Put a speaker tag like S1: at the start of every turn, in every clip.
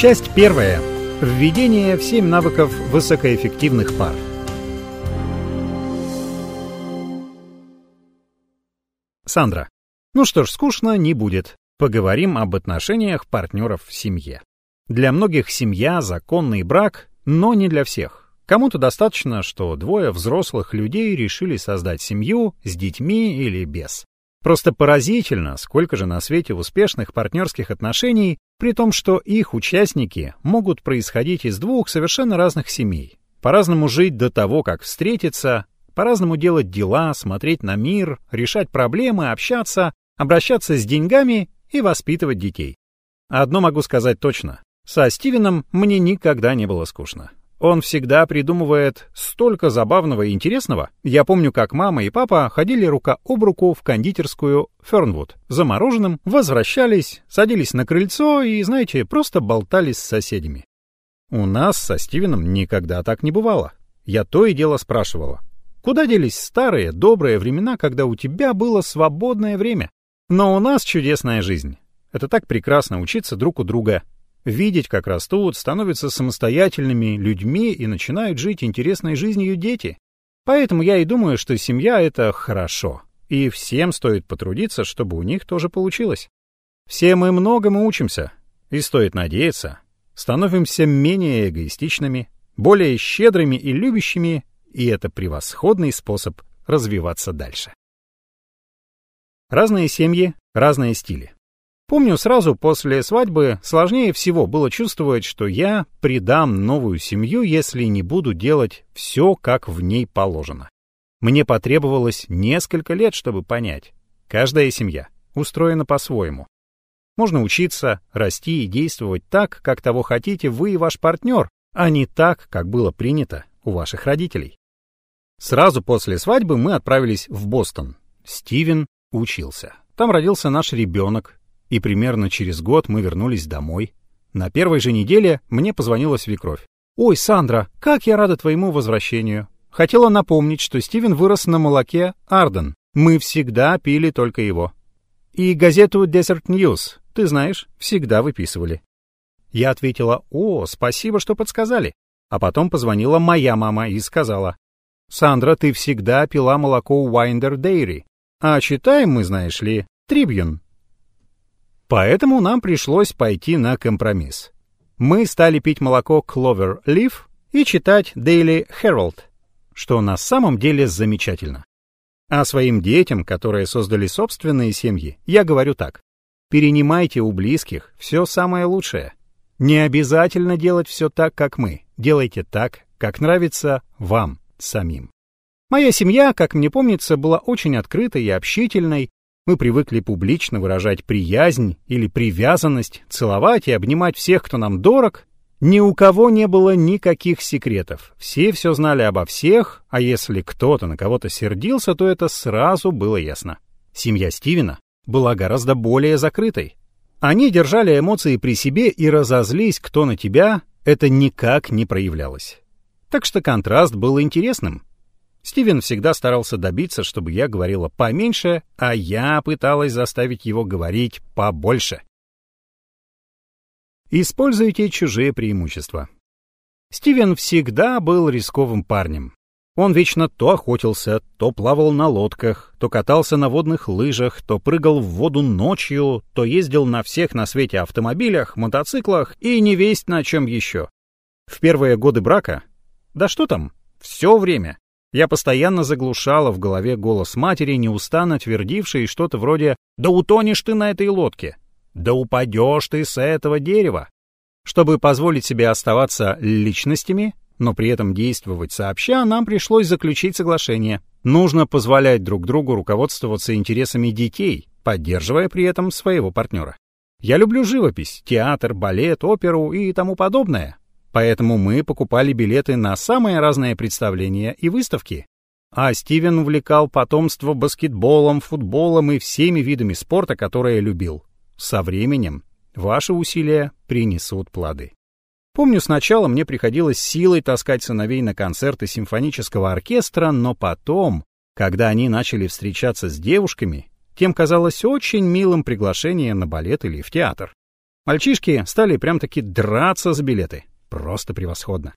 S1: Часть первая. Введение в 7 навыков высокоэффективных пар. Сандра. Ну что ж, скучно не будет. Поговорим об отношениях партнеров в семье. Для многих семья — законный брак, но не для всех. Кому-то достаточно, что двое взрослых людей решили создать семью с детьми или без. Просто поразительно, сколько же на свете успешных партнерских отношений, при том, что их участники могут происходить из двух совершенно разных семей. По-разному жить до того, как встретиться, по-разному делать дела, смотреть на мир, решать проблемы, общаться, обращаться с деньгами и воспитывать детей. Одно могу сказать точно. Со Стивеном мне никогда не было скучно. Он всегда придумывает столько забавного и интересного. Я помню, как мама и папа ходили рука об руку в кондитерскую Фернвуд. За мороженым возвращались, садились на крыльцо и, знаете, просто болтали с соседями. У нас со Стивеном никогда так не бывало. Я то и дело спрашивала. Куда делись старые, добрые времена, когда у тебя было свободное время? Но у нас чудесная жизнь. Это так прекрасно учиться друг у друга, видеть, как растут, становятся самостоятельными людьми и начинают жить интересной жизнью дети. Поэтому я и думаю, что семья — это хорошо, и всем стоит потрудиться, чтобы у них тоже получилось. Все мы многому учимся, и стоит надеяться, становимся менее эгоистичными, более щедрыми и любящими, и это превосходный способ развиваться дальше. Разные семьи, разные стили. Помню, сразу после свадьбы сложнее всего было чувствовать, что я предам новую семью, если не буду делать все, как в ней положено. Мне потребовалось несколько лет, чтобы понять. Каждая семья устроена по-своему. Можно учиться, расти и действовать так, как того хотите вы и ваш партнер, а не так, как было принято у ваших родителей. Сразу после свадьбы мы отправились в Бостон. Стивен учился. Там родился наш ребенок, и примерно через год мы вернулись домой. На первой же неделе мне позвонила свекровь. «Ой, Сандра, как я рада твоему возвращению!» Хотела напомнить, что Стивен вырос на молоке Арден. Мы всегда пили только его. И газету Desert News, ты знаешь, всегда выписывали. Я ответила, «О, спасибо, что подсказали». А потом позвонила моя мама и сказала, «Сандра, ты всегда пила молоко Winder Dairy, а читаем мы, знаешь ли, Tribune». Поэтому нам пришлось пойти на компромисс. Мы стали пить молоко Clover Leaf и читать Daily Herald, что на самом деле замечательно. А своим детям, которые создали собственные семьи, я говорю так. Перенимайте у близких все самое лучшее. Не обязательно делать все так, как мы. Делайте так, как нравится вам самим. Моя семья, как мне помнится, была очень открытой и общительной, мы привыкли публично выражать приязнь или привязанность, целовать и обнимать всех, кто нам дорог. Ни у кого не было никаких секретов. Все все знали обо всех, а если кто-то на кого-то сердился, то это сразу было ясно. Семья Стивена была гораздо более закрытой. Они держали эмоции при себе и разозлись кто на тебя, это никак не проявлялось. Так что контраст был интересным. Стивен всегда старался добиться, чтобы я говорила поменьше, а я пыталась заставить его говорить побольше. Используйте чужие преимущества. Стивен всегда был рисковым парнем. Он вечно то охотился, то плавал на лодках, то катался на водных лыжах, то прыгал в воду ночью, то ездил на всех на свете автомобилях, мотоциклах и не весть на чем еще. В первые годы брака, да что там, все время, я постоянно заглушала в голове голос матери, неустанно твердившей что-то вроде «Да утонешь ты на этой лодке! Да упадешь ты с этого дерева!» Чтобы позволить себе оставаться личностями, но при этом действовать сообща, нам пришлось заключить соглашение. Нужно позволять друг другу руководствоваться интересами детей, поддерживая при этом своего партнера. Я люблю живопись, театр, балет, оперу и тому подобное, Поэтому мы покупали билеты на самые разные представления и выставки. А Стивен увлекал потомство баскетболом, футболом и всеми видами спорта, которые любил. Со временем ваши усилия принесут плоды. Помню, сначала мне приходилось силой таскать сыновей на концерты симфонического оркестра, но потом, когда они начали встречаться с девушками, тем казалось очень милым приглашение на балет или в театр. Мальчишки стали прям-таки драться за билеты. Просто превосходно.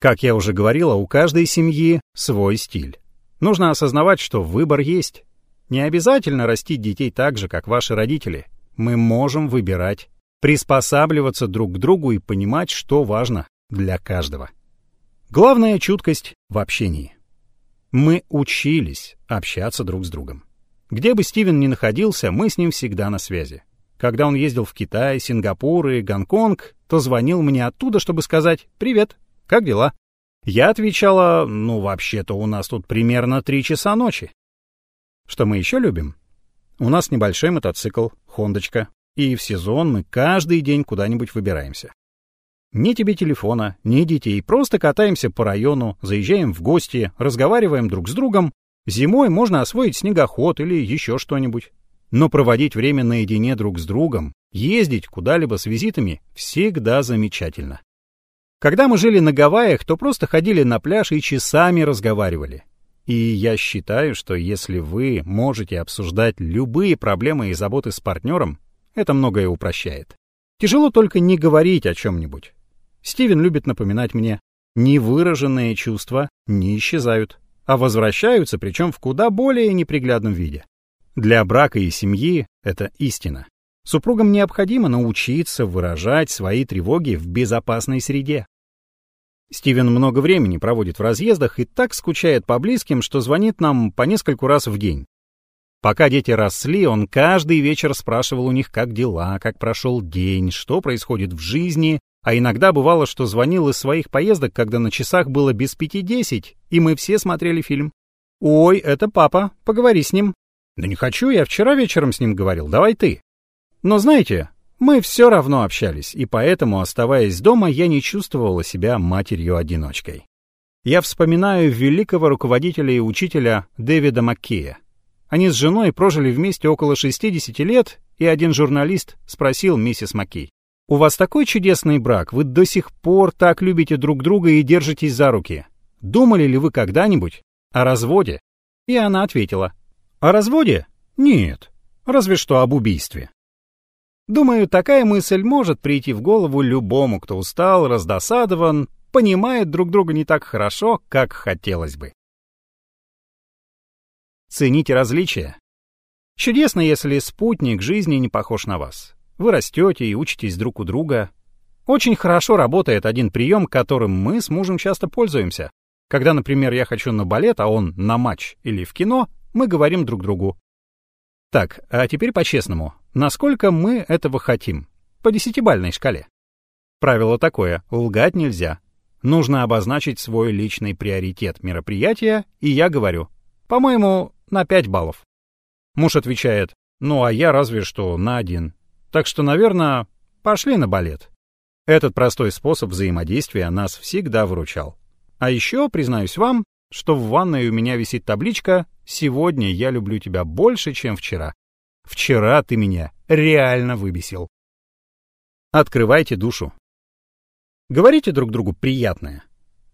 S1: Как я уже говорила, у каждой семьи свой стиль. Нужно осознавать, что выбор есть. Не обязательно растить детей так же, как ваши родители. Мы можем выбирать, приспосабливаться друг к другу и понимать, что важно для каждого. Главная чуткость в общении. Мы учились общаться друг с другом. Где бы Стивен ни находился, мы с ним всегда на связи. Когда он ездил в Китай, Сингапур и Гонконг, то звонил мне оттуда, чтобы сказать «Привет, как дела?» Я отвечала «Ну, вообще-то у нас тут примерно три часа ночи». Что мы еще любим? У нас небольшой мотоцикл, хондочка, и в сезон мы каждый день куда-нибудь выбираемся. Ни тебе телефона, ни детей, просто катаемся по району, заезжаем в гости, разговариваем друг с другом. Зимой можно освоить снегоход или еще что-нибудь. Но проводить время наедине друг с другом, ездить куда-либо с визитами всегда замечательно. Когда мы жили на Гавайях, то просто ходили на пляж и часами разговаривали. И я считаю, что если вы можете обсуждать любые проблемы и заботы с партнером, это многое упрощает. Тяжело только не говорить о чем-нибудь. Стивен любит напоминать мне, невыраженные чувства не исчезают, а возвращаются, причем в куда более неприглядном виде. Для брака и семьи это истина. Супругам необходимо научиться выражать свои тревоги в безопасной среде. Стивен много времени проводит в разъездах и так скучает по близким, что звонит нам по нескольку раз в день. Пока дети росли, он каждый вечер спрашивал у них, как дела, как прошел день, что происходит в жизни, а иногда бывало, что звонил из своих поездок, когда на часах было без пяти десять, и мы все смотрели фильм. «Ой, это папа, поговори с ним». «Да не хочу, я вчера вечером с ним говорил, давай ты». Но знаете, мы все равно общались, и поэтому, оставаясь дома, я не чувствовала себя матерью-одиночкой. Я вспоминаю великого руководителя и учителя Дэвида Маккея. Они с женой прожили вместе около 60 лет, и один журналист спросил миссис Маккей, «У вас такой чудесный брак, вы до сих пор так любите друг друга и держитесь за руки. Думали ли вы когда-нибудь о разводе?» И она ответила, «О разводе? Нет, разве что об убийстве». Думаю, такая мысль может прийти в голову любому, кто устал, раздосадован, понимает друг друга не так хорошо, как хотелось бы. Цените различия. Чудесно, если спутник жизни не похож на вас. Вы растете и учитесь друг у друга. Очень хорошо работает один прием, которым мы с мужем часто пользуемся. Когда, например, я хочу на балет, а он на матч или в кино, мы говорим друг другу. Так, а теперь по-честному. Насколько мы этого хотим? По десятибальной шкале. Правило такое — лгать нельзя. Нужно обозначить свой личный приоритет мероприятия, и я говорю, по-моему, на 5 баллов. Муж отвечает, ну а я разве что на один. Так что, наверное, пошли на балет. Этот простой способ взаимодействия нас всегда выручал. А еще, признаюсь вам, что в ванной у меня висит табличка «Сегодня я люблю тебя больше, чем вчера». Вчера ты меня реально выбесил. Открывайте душу. Говорите друг другу приятное.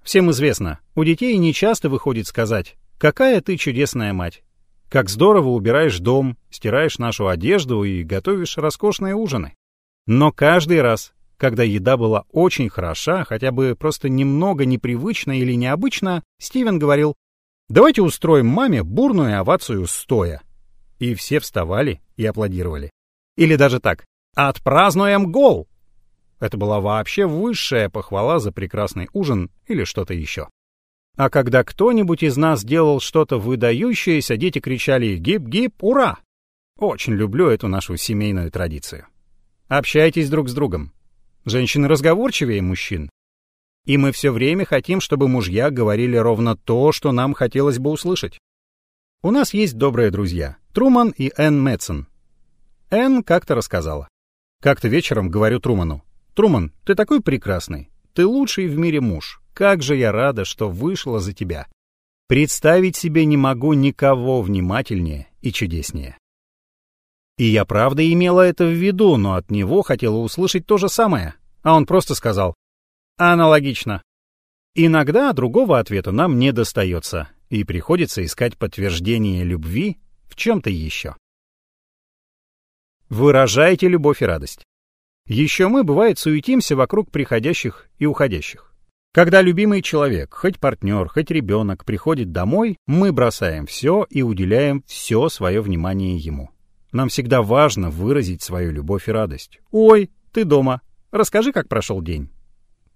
S1: Всем известно, у детей не часто выходит сказать «Какая ты чудесная мать!» Как здорово убираешь дом, стираешь нашу одежду и готовишь роскошные ужины. Но каждый раз, когда еда была очень хороша, хотя бы просто немного непривычно или необычно, Стивен говорил «Давайте устроим маме бурную овацию стоя». И все вставали и аплодировали. Или даже так «Отпразднуем гол!» Это была вообще высшая похвала за прекрасный ужин или что-то еще. А когда кто-нибудь из нас делал что-то выдающееся, дети кричали «Гип-гип, ура!». Очень люблю эту нашу семейную традицию. Общайтесь друг с другом. Женщины разговорчивее мужчин. И мы все время хотим, чтобы мужья говорили ровно то, что нам хотелось бы услышать. У нас есть добрые друзья — Труман и Энн Мэтсон. Энн как-то рассказала. Как-то вечером говорю Труману. «Труман, ты такой прекрасный. Ты лучший в мире муж. Как же я рада, что вышла за тебя. Представить себе не могу никого внимательнее и чудеснее». И я правда имела это в виду, но от него хотела услышать то же самое. А он просто сказал «Аналогично». Иногда другого ответа нам не достается, и приходится искать подтверждение любви в чем-то еще. Выражайте любовь и радость. Еще мы, бывает, суетимся вокруг приходящих и уходящих. Когда любимый человек, хоть партнер, хоть ребенок, приходит домой, мы бросаем все и уделяем все свое внимание ему. Нам всегда важно выразить свою любовь и радость. «Ой, ты дома. Расскажи, как прошел день».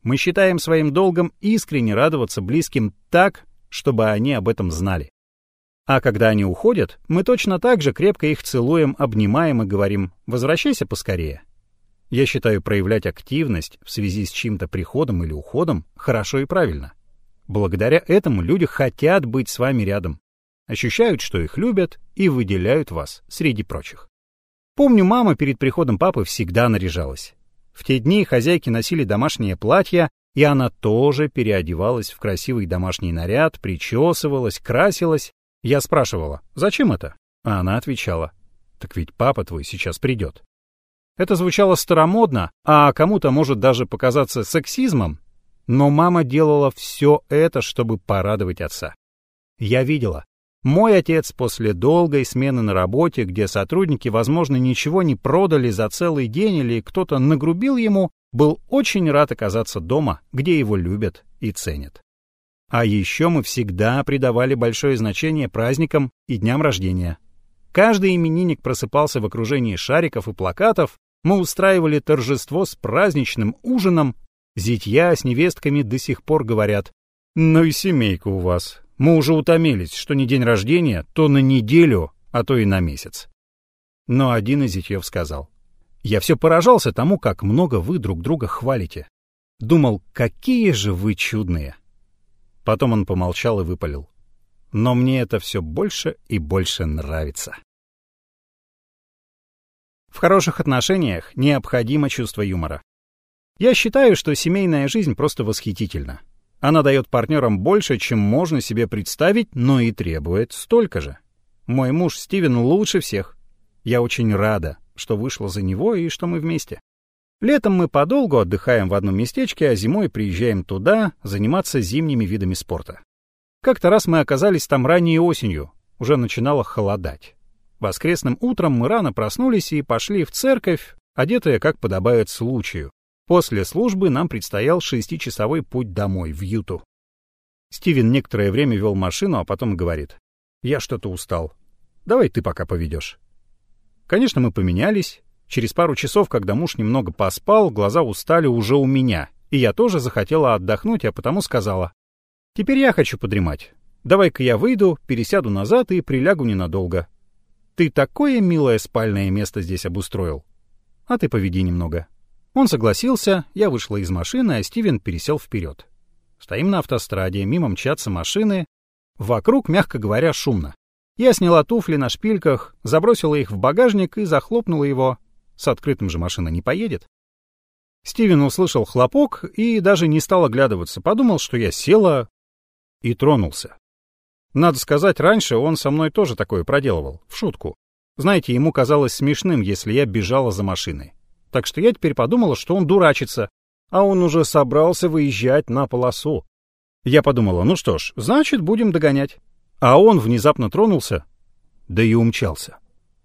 S1: Мы считаем своим долгом искренне радоваться близким так, чтобы они об этом знали. А когда они уходят, мы точно так же крепко их целуем, обнимаем и говорим «возвращайся поскорее». Я считаю проявлять активность в связи с чьим-то приходом или уходом хорошо и правильно. Благодаря этому люди хотят быть с вами рядом, ощущают, что их любят и выделяют вас среди прочих. Помню, мама перед приходом папы всегда наряжалась. В те дни хозяйки носили домашнее платье, и она тоже переодевалась в красивый домашний наряд, причесывалась, красилась. Я спрашивала, зачем это? А она отвечала, так ведь папа твой сейчас придет. Это звучало старомодно, а кому-то может даже показаться сексизмом, но мама делала все это, чтобы порадовать отца. Я видела. Мой отец после долгой смены на работе, где сотрудники, возможно, ничего не продали за целый день или кто-то нагрубил ему, был очень рад оказаться дома, где его любят и ценят. А еще мы всегда придавали большое значение праздникам и дням рождения. Каждый именинник просыпался в окружении шариков и плакатов, мы устраивали торжество с праздничным ужином. Зятья с невестками до сих пор говорят, «Ну и семейка у вас. Мы уже утомились, что не день рождения, то на неделю, а то и на месяц». Но один из зятьев сказал, «Я все поражался тому, как много вы друг друга хвалите. Думал, какие же вы чудные». Потом он помолчал и выпалил. «Но мне это все больше и больше нравится». В хороших отношениях необходимо чувство юмора. Я считаю, что семейная жизнь просто восхитительна. Она дает партнерам больше, чем можно себе представить, но и требует столько же. Мой муж Стивен лучше всех. Я очень рада, что вышла за него и что мы вместе. Летом мы подолгу отдыхаем в одном местечке, а зимой приезжаем туда заниматься зимними видами спорта. Как-то раз мы оказались там ранней осенью, уже начинало холодать. Воскресным утром мы рано проснулись и пошли в церковь, одетые как подобает случаю. После службы нам предстоял шестичасовой путь домой, в Юту. Стивен некоторое время вел машину, а потом говорит. «Я что-то устал. Давай ты пока поведешь». Конечно, мы поменялись. Через пару часов, когда муж немного поспал, глаза устали уже у меня, и я тоже захотела отдохнуть, а потому сказала. «Теперь я хочу подремать. Давай-ка я выйду, пересяду назад и прилягу ненадолго. Ты такое милое спальное место здесь обустроил. А ты поведи немного. Он согласился, я вышла из машины, а Стивен пересел вперед. Стоим на автостраде, мимо мчатся машины. Вокруг, мягко говоря, шумно. Я сняла туфли на шпильках, забросила их в багажник и захлопнула его. С открытым же машина не поедет. Стивен услышал хлопок и даже не стал оглядываться, подумал, что я села и тронулся. Надо сказать, раньше он со мной тоже такое проделывал, в шутку. Знаете, ему казалось смешным, если я бежала за машиной. Так что я теперь подумала, что он дурачится, а он уже собрался выезжать на полосу. Я подумала, ну что ж, значит, будем догонять. А он внезапно тронулся, да и умчался.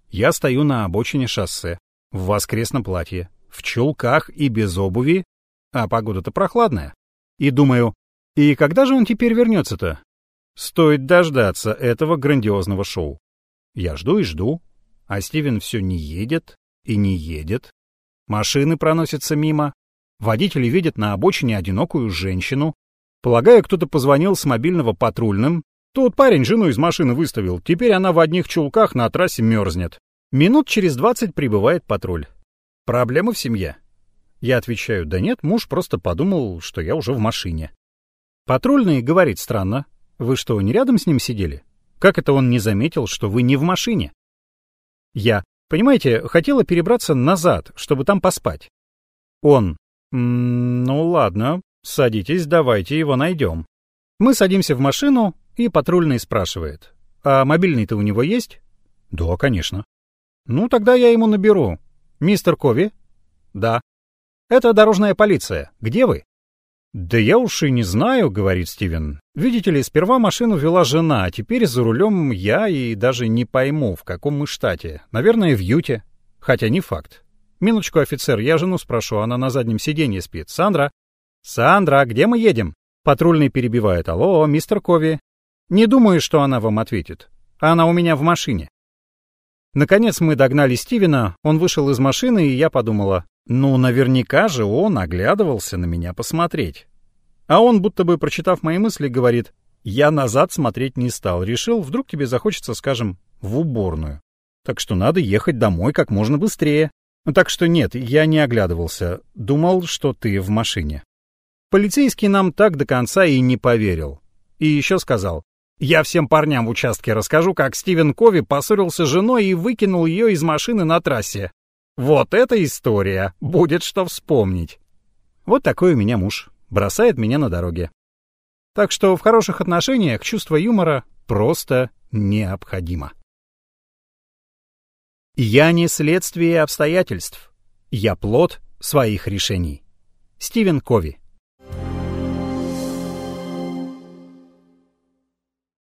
S1: Я стою на обочине шоссе, в воскресном платье, в чулках и без обуви, а погода-то прохладная. И думаю, и когда же он теперь вернется-то? Стоит дождаться этого грандиозного шоу. Я жду и жду, а Стивен все не едет и не едет. Машины проносятся мимо, водители видят на обочине одинокую женщину. Полагаю, кто-то позвонил с мобильного патрульным. Тот парень жену из машины выставил, теперь она в одних чулках на трассе мерзнет. Минут через двадцать прибывает патруль. Проблемы в семье. Я отвечаю, да нет, муж просто подумал, что я уже в машине. Патрульный говорит странно, вы что, не рядом с ним сидели? Как это он не заметил, что вы не в машине? Я, понимаете, хотела перебраться назад, чтобы там поспать. Он, ну ладно, садитесь, давайте его найдем. Мы садимся в машину, и патрульный спрашивает, а мобильный-то у него есть? Да, конечно. Ну, тогда я ему наберу. Мистер Кови? Да. Это дорожная полиция. Где вы? «Да я уж и не знаю», — говорит Стивен. «Видите ли, сперва машину вела жена, а теперь за рулем я и даже не пойму, в каком мы штате. Наверное, в Юте. Хотя не факт. Минуточку, офицер, я жену спрошу, она на заднем сиденье спит. Сандра? Сандра, где мы едем? Патрульный перебивает. Алло, мистер Кови. Не думаю, что она вам ответит. Она у меня в машине. Наконец мы догнали Стивена, он вышел из машины, и я подумала, ну, наверняка же он оглядывался на меня посмотреть. А он, будто бы прочитав мои мысли, говорит, я назад смотреть не стал, решил, вдруг тебе захочется, скажем, в уборную. Так что надо ехать домой как можно быстрее. Так что нет, я не оглядывался. Думал, что ты в машине. Полицейский нам так до конца и не поверил. И еще сказал, я всем парням в участке расскажу, как Стивен Кови поссорился с женой и выкинул ее из машины на трассе. Вот эта история, будет что вспомнить. Вот такой у меня муж, бросает меня на дороге. Так что в хороших отношениях чувство юмора просто необходимо. Я не следствие обстоятельств. Я плод своих решений. Стивен Кови